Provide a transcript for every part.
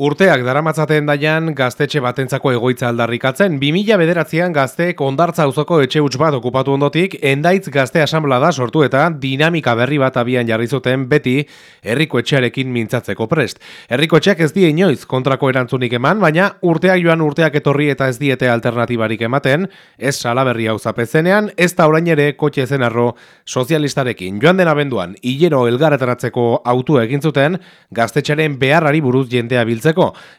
Urteak daramatzaten daian gaztetxe batentzako egoitza aldarrikatzen, 2000 bederatzean gazteek ondartza auzoko etxe huts bat okupatu ondotik, endaitz gazte asamblada sortu eta dinamika berri bat abian jarri zuten beti herriko etxearekin mintzatzeko prest. Herriko etxeak ez die inoiz kontrako erantzunik eman, baina urteak joan urteak etorri eta ez diete alternatibarik ematen, ez salaberri hau zapezenean, ez da orain ere kotxe zenarro sozialistarekin. Joan den abenduan, hilero elgaretaratzeko autu egin zuten, gaztetxaren beharrari buruz jendea biltzen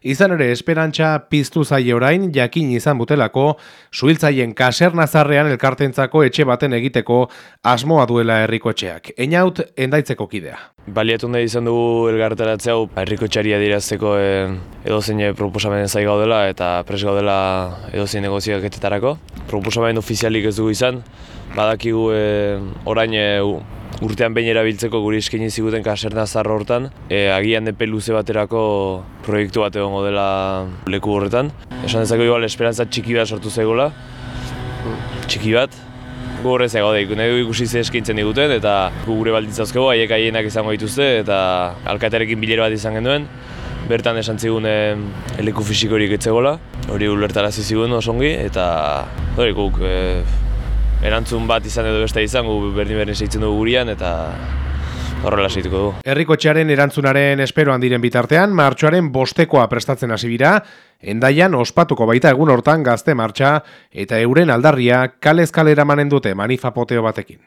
Izan ere, esperantza piztu zaie orain, jakin izan butelako, suhiltzaien kasernazarrean elkartentzako etxe baten egiteko asmoa duela herriko etxeak. Einaut, endaitzeko kidea. Baliatu nahi izan dugu elgarteratze hau herriko txaria dirazteko eh, edo zein proposamen zai gaudela eta pres gaudela edo zein negozioak etetarako. Proposamen ofizialik ez dugu izan, badakigu eh, orain eh, urtean behin erabiltzeko guri eskaini ziguten kaserna zarro hortan, e, agian epe luze baterako proiektu bat egongo dela leku horretan. Esan dezako igual esperantza txiki bat sortu zaigola, txiki bat, gu horrez ego daik, nahi du ikusi ze eskaintzen diguten eta gu gure baldintzazkego haiek haienak izango dituzte eta alkaterekin bilero bat izan genuen. Bertan esan zigun eleku fisikorik etzegola, hori ulertarazi zigun osongi eta hori guk e, erantzun bat izan edo beste izan, gu berdin berdin seitzen dugu gurian, eta horrela seituko du. Herrikotxearen erantzunaren esperoan diren bitartean, martxoaren bostekoa prestatzen hasi bira, endaian ospatuko baita egun hortan gazte martxa, eta euren aldarria kalez kalera manen dute manifapoteo batekin.